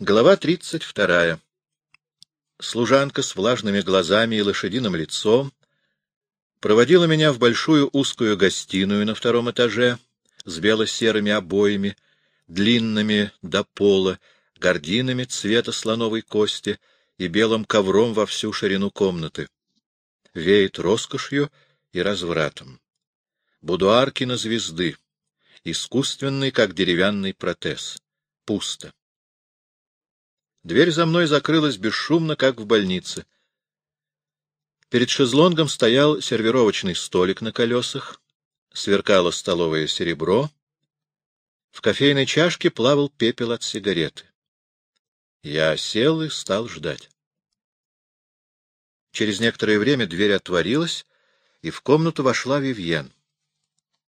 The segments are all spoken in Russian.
Глава тридцать вторая. Служанка с влажными глазами и лошадиным лицом проводила меня в большую узкую гостиную на втором этаже с бело-серыми обоями, длинными до пола, гординами цвета слоновой кости и белым ковром во всю ширину комнаты. Веет роскошью и развратом. Будуар кинозвезды. Искусственный, как деревянный протез. Пусто. Дверь за мной закрылась бесшумно, как в больнице. Перед шезлонгом стоял сервировочный столик на колесах, сверкало столовое серебро. В кофейной чашке плавал пепел от сигареты. Я сел и стал ждать. Через некоторое время дверь отворилась, и в комнату вошла Вивьен.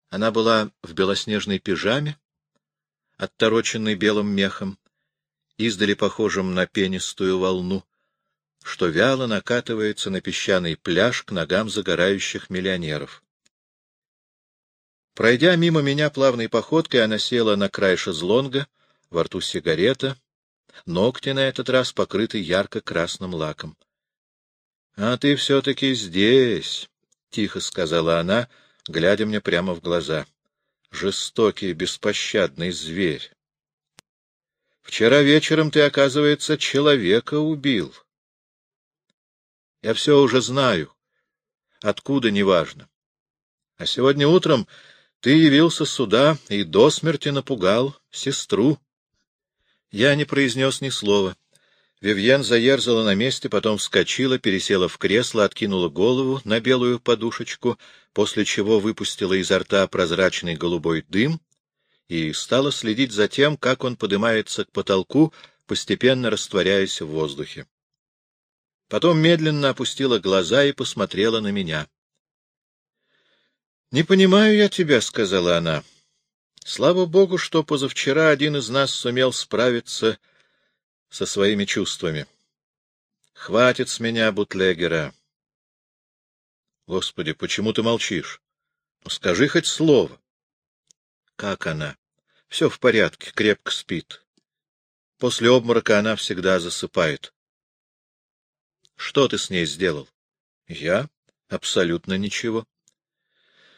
Она была в белоснежной пижаме, оттороченной белым мехом, издали похожим на пенистую волну, что вяло накатывается на песчаный пляж к ногам загорающих миллионеров. Пройдя мимо меня плавной походкой, она села на край шезлонга, во рту сигарета, ногти на этот раз покрыты ярко-красным лаком. — А ты все-таки здесь, — тихо сказала она, — глядя мне прямо в глаза. Жестокий, беспощадный зверь. Вчера вечером ты, оказывается, человека убил. Я все уже знаю. Откуда, неважно. А сегодня утром ты явился сюда и до смерти напугал сестру. Я не произнес ни слова. Вивьен заерзала на месте, потом вскочила, пересела в кресло, откинула голову на белую подушечку, после чего выпустила изо рта прозрачный голубой дым и стала следить за тем, как он поднимается к потолку, постепенно растворяясь в воздухе. Потом медленно опустила глаза и посмотрела на меня. — Не понимаю я тебя, — сказала она. — Слава богу, что позавчера один из нас сумел справиться со своими чувствами. Хватит с меня бутлегера. Господи, почему ты молчишь? Ну, скажи хоть слово. Как она? Все в порядке, крепко спит. После обморока она всегда засыпает. Что ты с ней сделал? Я? Абсолютно ничего.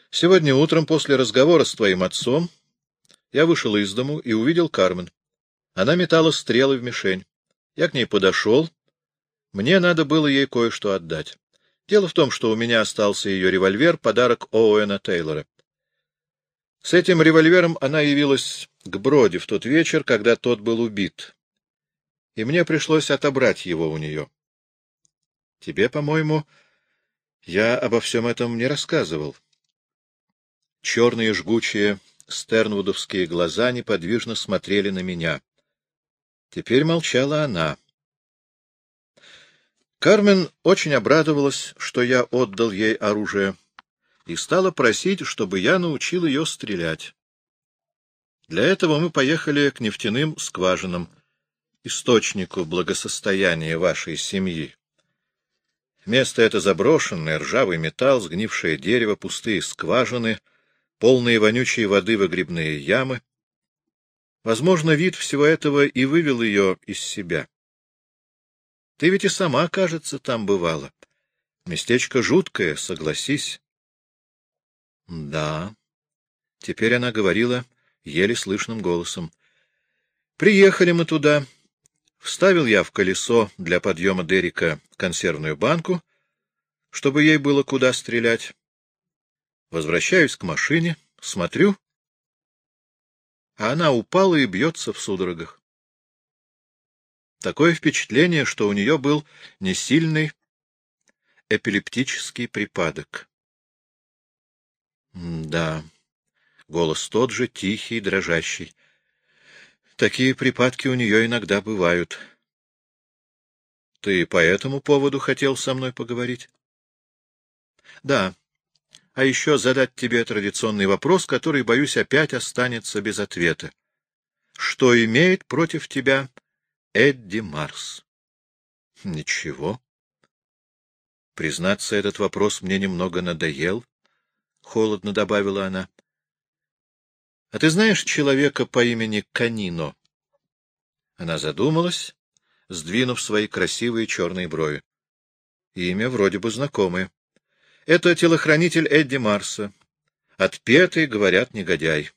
Сегодня утром после разговора с твоим отцом я вышел из дому и увидел Кармен. Она метала стрелы в мишень. Я к ней подошел. Мне надо было ей кое-что отдать. Дело в том, что у меня остался ее револьвер, подарок Оуэна Тейлора. С этим револьвером она явилась к Броди в тот вечер, когда тот был убит. И мне пришлось отобрать его у нее. Тебе, по-моему, я обо всем этом не рассказывал. Черные жгучие стернвудовские глаза неподвижно смотрели на меня. Теперь молчала она. Кармен очень обрадовалась, что я отдал ей оружие, и стала просить, чтобы я научил ее стрелять. Для этого мы поехали к нефтяным скважинам, источнику благосостояния вашей семьи. Место это заброшенное, ржавый металл, сгнившее дерево, пустые скважины, полные вонючей воды выгребные ямы — Возможно, вид всего этого и вывел ее из себя. Ты ведь и сама, кажется, там бывала. Местечко жуткое, согласись. Да. Теперь она говорила еле слышным голосом. Приехали мы туда. Вставил я в колесо для подъема Дерека консервную банку, чтобы ей было куда стрелять. Возвращаюсь к машине, смотрю, а она упала и бьется в судорогах. Такое впечатление, что у нее был несильный эпилептический припадок. Да, голос тот же, тихий, дрожащий. Такие припадки у нее иногда бывают. Ты по этому поводу хотел со мной поговорить? Да а еще задать тебе традиционный вопрос, который, боюсь, опять останется без ответа. Что имеет против тебя Эдди Марс? Ничего. Признаться, этот вопрос мне немного надоел, — холодно добавила она. — А ты знаешь человека по имени Канино? Она задумалась, сдвинув свои красивые черные брови. Имя вроде бы знакомое. Это телохранитель Эдди Марса. Отпетый, говорят, негодяй.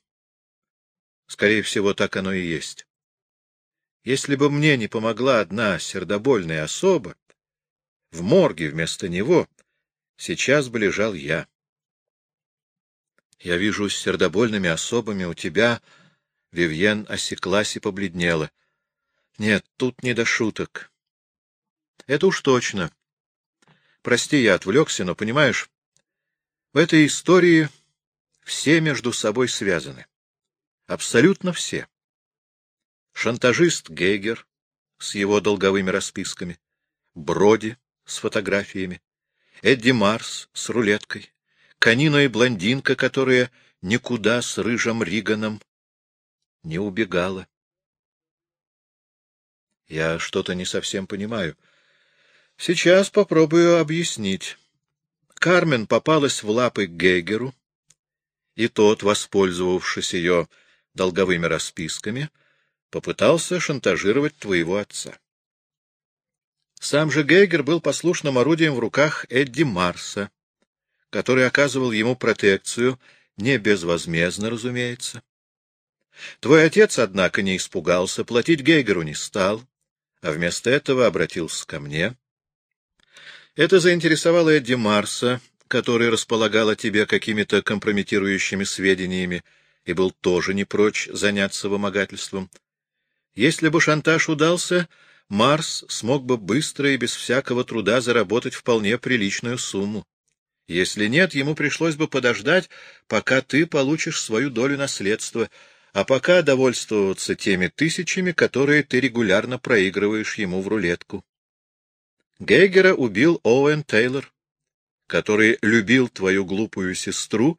Скорее всего, так оно и есть. Если бы мне не помогла одна сердобольная особа, в морге вместо него сейчас бы лежал я. Я вижу, с сердобольными особами у тебя... Вивьен осеклась и побледнела. Нет, тут не до шуток. Это уж точно. Прости, я отвлекся, но, понимаешь, в этой истории все между собой связаны. Абсолютно все. Шантажист Гейгер с его долговыми расписками, Броди с фотографиями, Эдди Марс с рулеткой, Канина и блондинка, которая никуда с рыжим Риганом не убегала. Я что-то не совсем понимаю. Сейчас попробую объяснить. Кармен попалась в лапы к Гейгеру, и тот, воспользовавшись ее долговыми расписками, попытался шантажировать твоего отца. Сам же Гейгер был послушным орудием в руках Эдди Марса, который оказывал ему протекцию, не безвозмездно, разумеется. Твой отец, однако, не испугался, платить Гейгеру не стал, а вместо этого обратился ко мне. Это заинтересовало Эдди Марса, который располагал о тебе какими-то компрометирующими сведениями и был тоже не прочь заняться вымогательством. Если бы шантаж удался, Марс смог бы быстро и без всякого труда заработать вполне приличную сумму. Если нет, ему пришлось бы подождать, пока ты получишь свою долю наследства, а пока довольствоваться теми тысячами, которые ты регулярно проигрываешь ему в рулетку. Гейгера убил Оуэн Тейлор, который любил твою глупую сестру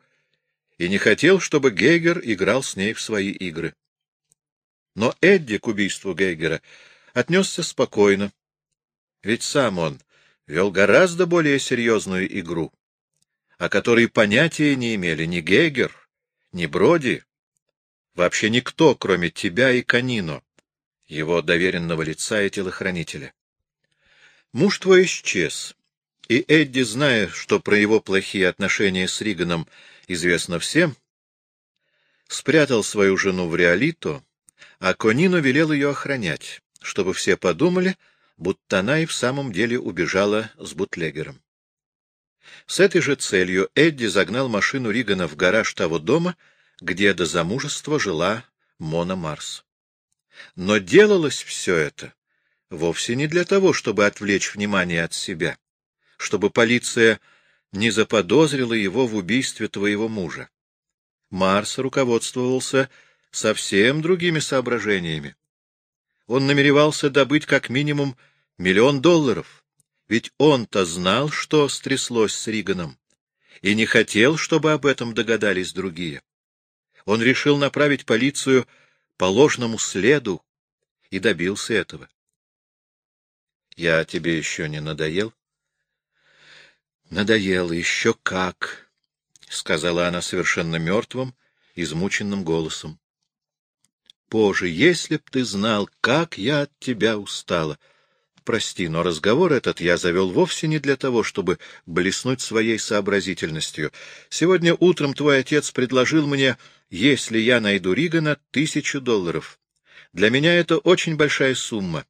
и не хотел, чтобы Гейгер играл с ней в свои игры. Но Эдди к убийству Гейгера отнесся спокойно, ведь сам он вел гораздо более серьезную игру, о которой понятия не имели ни Гейгер, ни Броди, вообще никто, кроме тебя и Канино, его доверенного лица и телохранителя. Муж твой исчез, и Эдди, зная, что про его плохие отношения с Риганом известно всем, спрятал свою жену в Реалито, а Конину велел ее охранять, чтобы все подумали, будто она и в самом деле убежала с бутлегером. С этой же целью Эдди загнал машину Ригана в гараж того дома, где до замужества жила Мона Марс. Но делалось все это вовсе не для того, чтобы отвлечь внимание от себя чтобы полиция не заподозрила его в убийстве твоего мужа. Марс руководствовался совсем другими соображениями. Он намеревался добыть как минимум миллион долларов, ведь он-то знал, что стряслось с Риганом, и не хотел, чтобы об этом догадались другие. Он решил направить полицию по ложному следу и добился этого. — Я тебе еще не надоел? — Надоело, еще как, — сказала она совершенно мертвым, измученным голосом. — Боже, если б ты знал, как я от тебя устала! Прости, но разговор этот я завел вовсе не для того, чтобы блеснуть своей сообразительностью. Сегодня утром твой отец предложил мне, если я найду Ригана, тысячу долларов. Для меня это очень большая сумма,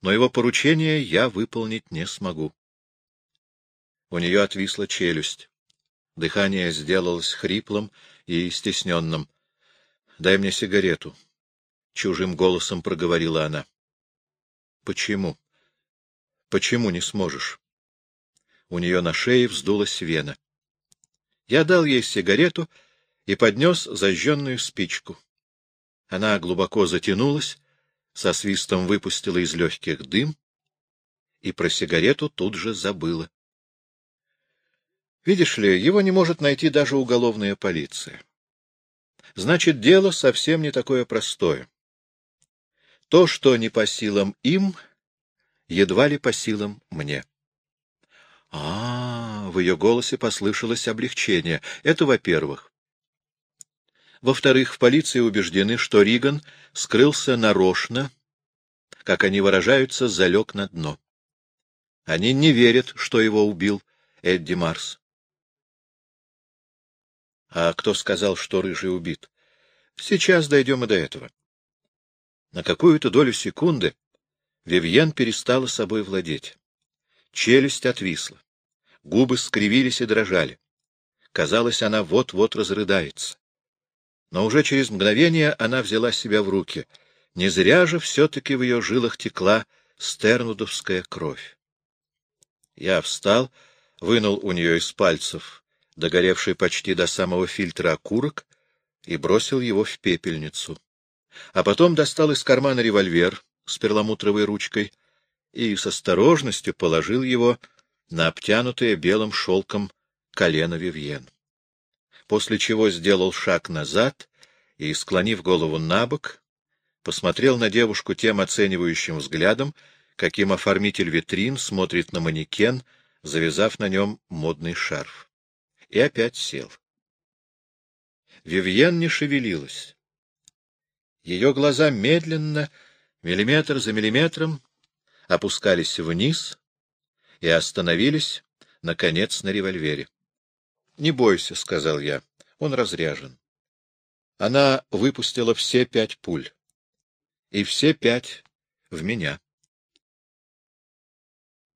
но его поручение я выполнить не смогу. У нее отвисла челюсть. Дыхание сделалось хриплым и стесненным. — Дай мне сигарету. — чужим голосом проговорила она. — Почему? Почему не сможешь? У нее на шее вздулась вена. Я дал ей сигарету и поднес зажженную спичку. Она глубоко затянулась, со свистом выпустила из легких дым и про сигарету тут же забыла. Видишь ли, его не может найти даже уголовная полиция. Значит, дело совсем не такое простое. То, что не по силам им, едва ли по силам мне. А, -а, -а в ее голосе послышалось облегчение. Это во-первых. Во-вторых, в полиции убеждены, что Риган скрылся нарочно как они выражаются, залег на дно. Они не верят, что его убил Эдди Марс. А кто сказал, что Рыжий убит? Сейчас дойдем и до этого. На какую-то долю секунды Вивьен перестала собой владеть. Челюсть отвисла, губы скривились и дрожали. Казалось, она вот-вот разрыдается. Но уже через мгновение она взяла себя в руки. Не зря же все-таки в ее жилах текла стернудовская кровь. Я встал, вынул у нее из пальцев догоревший почти до самого фильтра окурок и бросил его в пепельницу. А потом достал из кармана револьвер с перламутровой ручкой и с осторожностью положил его на обтянутое белым шелком колено Вивьен. После чего сделал шаг назад и, склонив голову на бок, посмотрел на девушку тем оценивающим взглядом, каким оформитель витрин смотрит на манекен, завязав на нем модный шарф. И опять сел. Вивьен не шевелилась. Ее глаза медленно, миллиметр за миллиметром, опускались вниз и остановились, наконец, на револьвере. — Не бойся, — сказал я, — он разряжен. Она выпустила все пять пуль. И все пять в меня.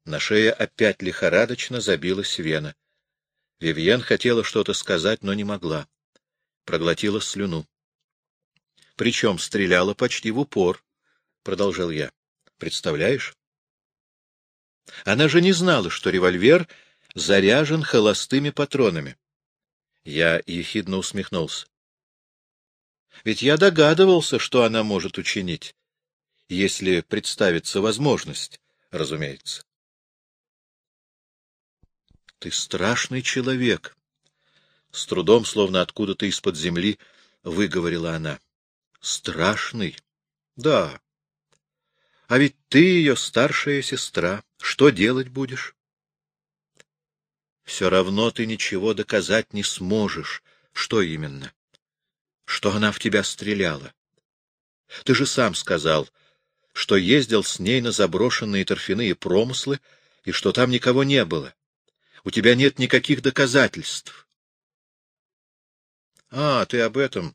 На шее опять лихорадочно забилась вена. Вивьен хотела что-то сказать, но не могла. Проглотила слюну. Причем стреляла почти в упор, — продолжал я. Представляешь? Она же не знала, что револьвер заряжен холостыми патронами. Я ехидно усмехнулся. Ведь я догадывался, что она может учинить, если представится возможность, разумеется. Ты страшный человек. С трудом, словно откуда-то из-под земли, выговорила она. Страшный? Да. А ведь ты ее старшая сестра. Что делать будешь? Все равно ты ничего доказать не сможешь. Что именно? Что она в тебя стреляла. Ты же сам сказал, что ездил с ней на заброшенные торфяные промыслы и что там никого не было. У тебя нет никаких доказательств. — А, ты об этом.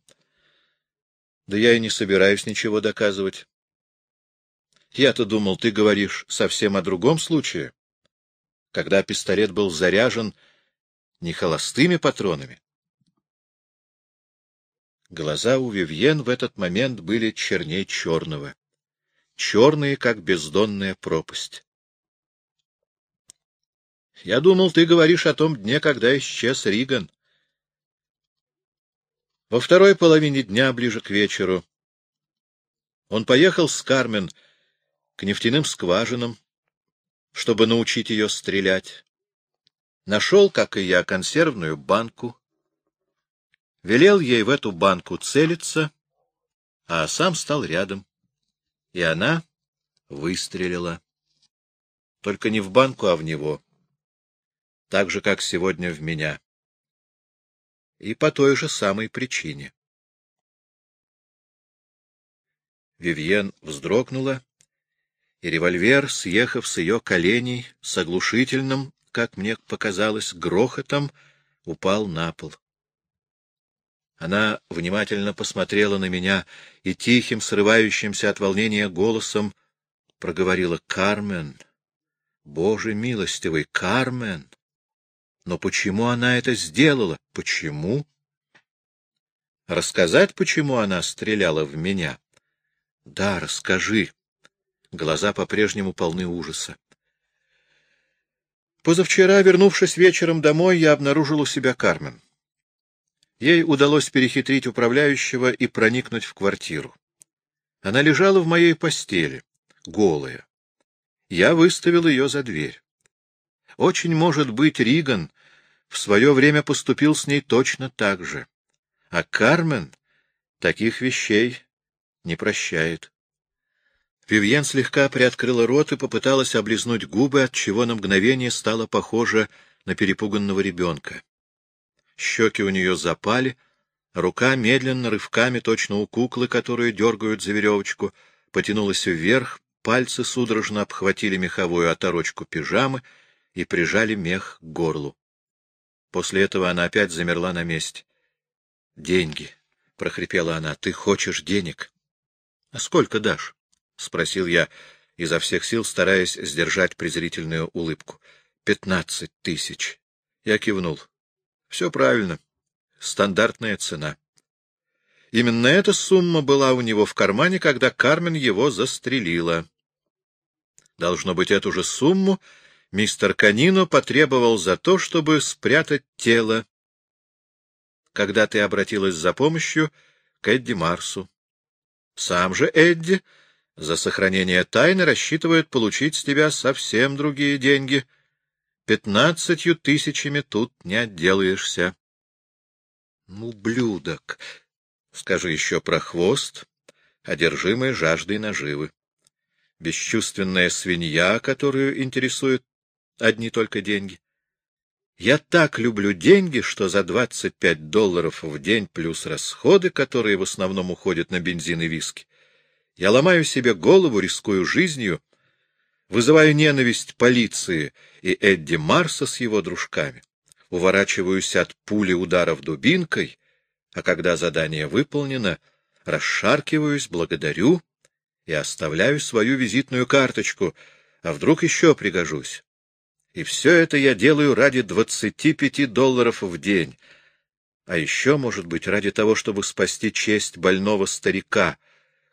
Да я и не собираюсь ничего доказывать. Я-то думал, ты говоришь совсем о другом случае, когда пистолет был заряжен не холостыми патронами. Глаза у Вивьен в этот момент были черней черного, черные, как бездонная пропасть. — Я думал, ты говоришь о том дне, когда исчез Риган. Во второй половине дня, ближе к вечеру, он поехал с Кармен к нефтяным скважинам, чтобы научить ее стрелять. Нашел, как и я, консервную банку, велел ей в эту банку целиться, а сам стал рядом. И она выстрелила. Только не в банку, а в него. Так же, как сегодня в меня и по той же самой причине. Вивьен вздрогнула, и револьвер, съехав с ее коленей, с оглушительным, как мне показалось, грохотом, упал на пол. Она внимательно посмотрела на меня и тихим, срывающимся от волнения голосом проговорила «Кармен! Боже милостивый, Кармен!» Но почему она это сделала? Почему? Рассказать, почему она стреляла в меня? Да, расскажи. Глаза по-прежнему полны ужаса. Позавчера, вернувшись вечером домой, я обнаружил у себя Кармен. Ей удалось перехитрить управляющего и проникнуть в квартиру. Она лежала в моей постели, голая. Я выставил ее за дверь. Очень может быть, Риган в свое время поступил с ней точно так же. А Кармен таких вещей не прощает. Вивьен слегка приоткрыла рот и попыталась облизнуть губы, от чего на мгновение стала похожа на перепуганного ребенка. Щеки у нее запали, рука медленно, рывками, точно у куклы, которую дергают за веревочку, потянулась вверх пальцы судорожно обхватили меховую оторочку пижамы и прижали мех к горлу. После этого она опять замерла на месте. — Деньги, — прохрипела она, — ты хочешь денег? — А сколько дашь? — спросил я, изо всех сил стараясь сдержать презрительную улыбку. — Пятнадцать тысяч. Я кивнул. — Все правильно. Стандартная цена. Именно эта сумма была у него в кармане, когда Кармен его застрелила. Должно быть, эту же сумму мистер Канино потребовал за то, чтобы спрятать тело, когда ты обратилась за помощью к Эдди Марсу. Сам же Эдди за сохранение тайны рассчитывает получить с тебя совсем другие деньги. Пятнадцатью тысячами тут не отделаешься. Ублюдок! Скажи еще про хвост, одержимый жаждой наживы. Бесчувственная свинья, которую интересуют одни только деньги. Я так люблю деньги, что за 25 долларов в день плюс расходы, которые в основном уходят на бензин и виски, я ломаю себе голову, рискую жизнью, вызываю ненависть полиции и Эдди Марса с его дружками, уворачиваюсь от пули ударов дубинкой, а когда задание выполнено, расшаркиваюсь, благодарю и оставляю свою визитную карточку, а вдруг еще пригожусь. И все это я делаю ради двадцати пяти долларов в день, а еще, может быть, ради того, чтобы спасти честь больного старика,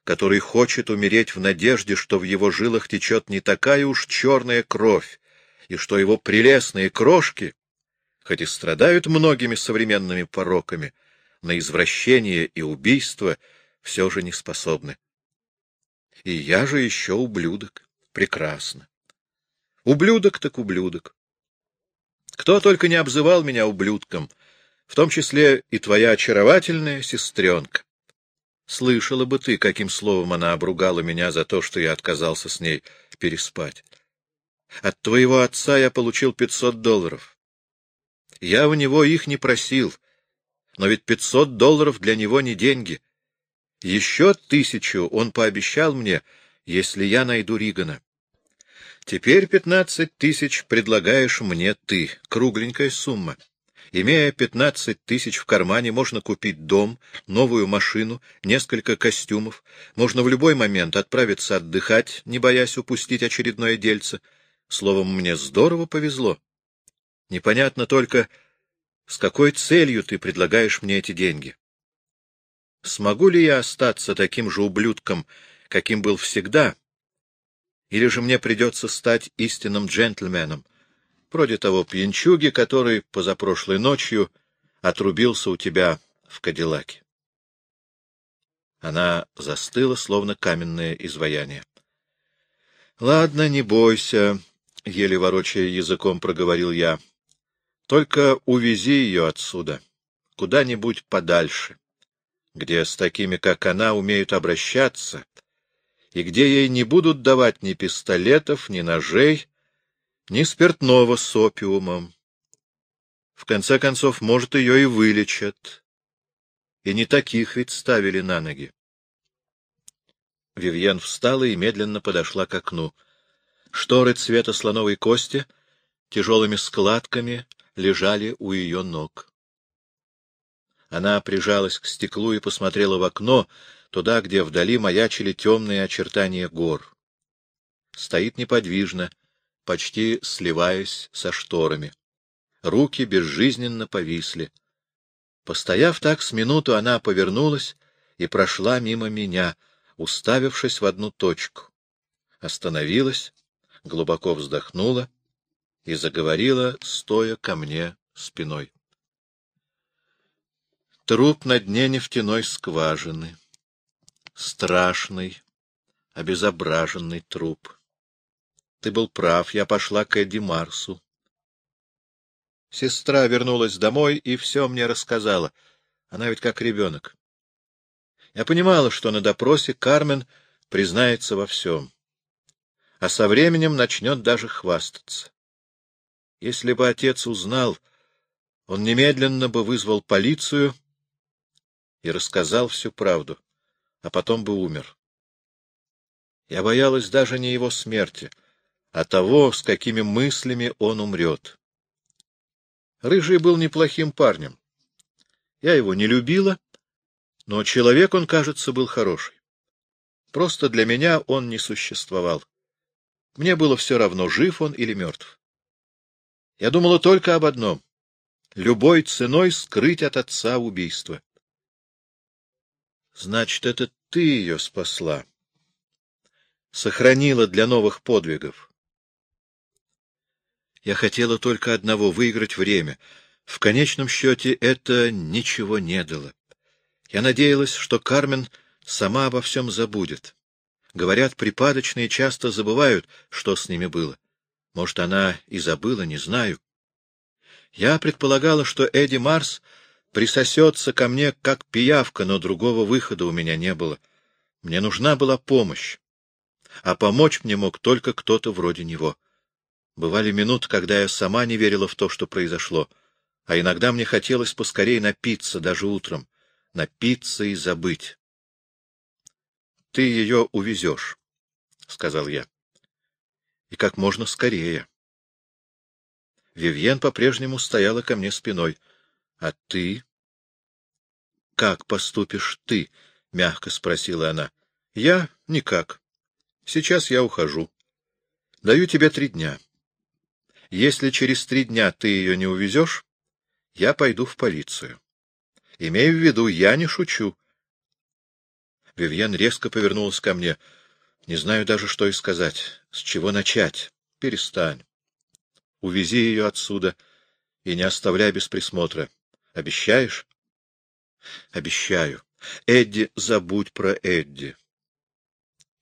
который хочет умереть в надежде, что в его жилах течет не такая уж черная кровь, и что его прелестные крошки, хоть и страдают многими современными пороками, — на извращение и убийство все же не способны. И я же еще ублюдок. Прекрасно. Ублюдок так ублюдок. Кто только не обзывал меня ублюдком, в том числе и твоя очаровательная сестренка. Слышала бы ты, каким словом она обругала меня за то, что я отказался с ней переспать. От твоего отца я получил пятьсот долларов. Я у него их не просил, но ведь пятьсот долларов для него не деньги. Еще тысячу он пообещал мне, если я найду Ригана. Теперь пятнадцать тысяч предлагаешь мне ты, кругленькая сумма. Имея пятнадцать тысяч в кармане, можно купить дом, новую машину, несколько костюмов. Можно в любой момент отправиться отдыхать, не боясь упустить очередное дельце. Словом, мне здорово повезло. Непонятно только, с какой целью ты предлагаешь мне эти деньги? Смогу ли я остаться таким же ублюдком, каким был всегда, или же мне придется стать истинным джентльменом, вроде того пьянчуги, который позапрошлой ночью отрубился у тебя в Кадиллаке? Она застыла, словно каменное изваяние. — Ладно, не бойся, — еле ворочая языком проговорил я. Только увези ее отсюда, куда-нибудь подальше, где с такими, как она, умеют обращаться, и где ей не будут давать ни пистолетов, ни ножей, ни спиртного с опиумом. В конце концов, может, ее и вылечат. И не таких ведь ставили на ноги. Вивьен встала и медленно подошла к окну. Шторы цвета слоновой кости тяжелыми складками лежали у ее ног. Она прижалась к стеклу и посмотрела в окно, туда, где вдали маячили темные очертания гор. Стоит неподвижно, почти сливаясь со шторами. Руки безжизненно повисли. Постояв так с минуту, она повернулась и прошла мимо меня, уставившись в одну точку. Остановилась, глубоко вздохнула и заговорила, стоя ко мне спиной. Труп на дне нефтяной скважины. Страшный, обезображенный труп. Ты был прав, я пошла к Эдди Марсу. Сестра вернулась домой и все мне рассказала. Она ведь как ребенок. Я понимала, что на допросе Кармен признается во всем, а со временем начнет даже хвастаться. Если бы отец узнал, он немедленно бы вызвал полицию и рассказал всю правду, а потом бы умер. Я боялась даже не его смерти, а того, с какими мыслями он умрет. Рыжий был неплохим парнем. Я его не любила, но человек он, кажется, был хороший. Просто для меня он не существовал. Мне было все равно, жив он или мертв. Я думала только об одном — любой ценой скрыть от отца убийство. Значит, это ты ее спасла. Сохранила для новых подвигов. Я хотела только одного — выиграть время. В конечном счете это ничего не дало. Я надеялась, что Кармен сама обо всем забудет. Говорят, припадочные часто забывают, что с ними было. Может, она и забыла, не знаю. Я предполагала, что Эдди Марс присосется ко мне, как пиявка, но другого выхода у меня не было. Мне нужна была помощь. А помочь мне мог только кто-то вроде него. Бывали минуты, когда я сама не верила в то, что произошло, а иногда мне хотелось поскорее напиться, даже утром, напиться и забыть. — Ты ее увезешь, — сказал я. — И как можно скорее. Вивьен по-прежнему стояла ко мне спиной. — А ты? — Как поступишь ты? — мягко спросила она. — Я — никак. Сейчас я ухожу. Даю тебе три дня. Если через три дня ты ее не увезешь, я пойду в полицию. Имею в виду, я не шучу. Вивьен резко повернулась ко мне. Не знаю даже, что и сказать. С чего начать? Перестань. Увези ее отсюда и не оставляй без присмотра. Обещаешь? Обещаю. Эдди, забудь про Эдди.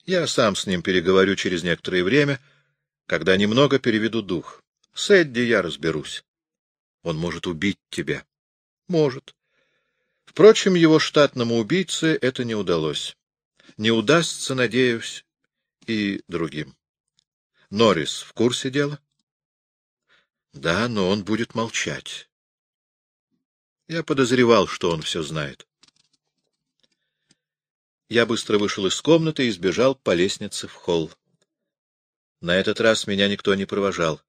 Я сам с ним переговорю через некоторое время, когда немного переведу дух. С Эдди я разберусь. Он может убить тебя. Может. Впрочем, его штатному убийце это не удалось. Не удастся, надеюсь, и другим. Норрис в курсе дела? Да, но он будет молчать. Я подозревал, что он все знает. Я быстро вышел из комнаты и сбежал по лестнице в холл. На этот раз меня никто не провожал.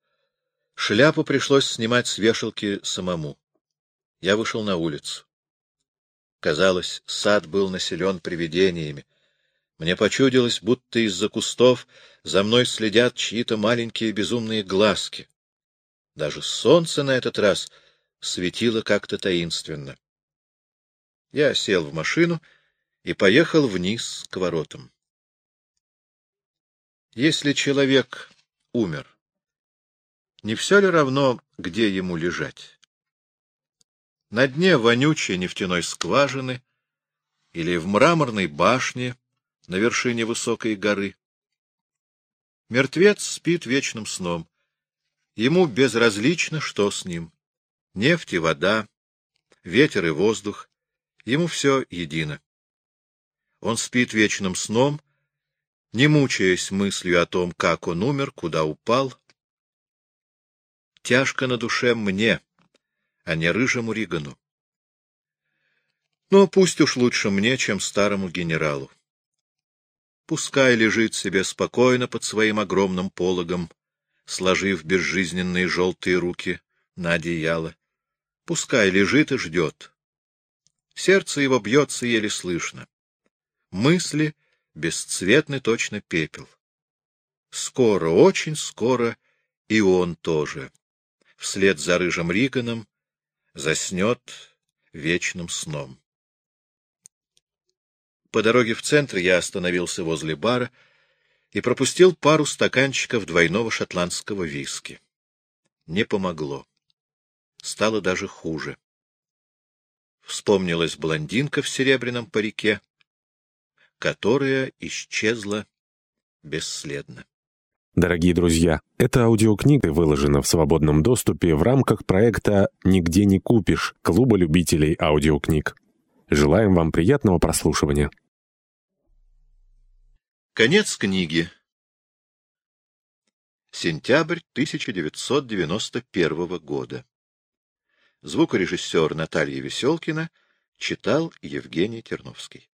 Шляпу пришлось снимать с вешалки самому. Я вышел на улицу. Казалось, сад был населен привидениями. Мне почудилось, будто из-за кустов за мной следят чьи-то маленькие безумные глазки. Даже солнце на этот раз светило как-то таинственно. Я сел в машину и поехал вниз к воротам. Если человек умер, не все ли равно, где ему лежать? На дне вонючей нефтяной скважины или в мраморной башне на вершине высокой горы. Мертвец спит вечным сном. Ему безразлично, что с ним. Нефть и вода, ветер и воздух, ему все едино. Он спит вечным сном, не мучаясь мыслью о том, как он умер, куда упал. Тяжко на душе мне, а не рыжему Ригану. Но пусть уж лучше мне, чем старому генералу. Пускай лежит себе спокойно под своим огромным пологом, сложив безжизненные желтые руки на одеяло. Пускай лежит и ждет. Сердце его бьется еле слышно. Мысли бесцветны точно пепел. Скоро, очень скоро и он тоже, вслед за рыжим Риганом, заснет вечным сном. По дороге в центр я остановился возле бара и пропустил пару стаканчиков двойного шотландского виски. Не помогло. Стало даже хуже. Вспомнилась блондинка в серебряном парике, которая исчезла бесследно. Дорогие друзья, эта аудиокнига выложена в свободном доступе в рамках проекта «Нигде не купишь» Клуба любителей аудиокниг. Желаем вам приятного прослушивания. Конец книги. Сентябрь 1991 года. Звукорежиссер Наталья Веселкина читал Евгений Терновский.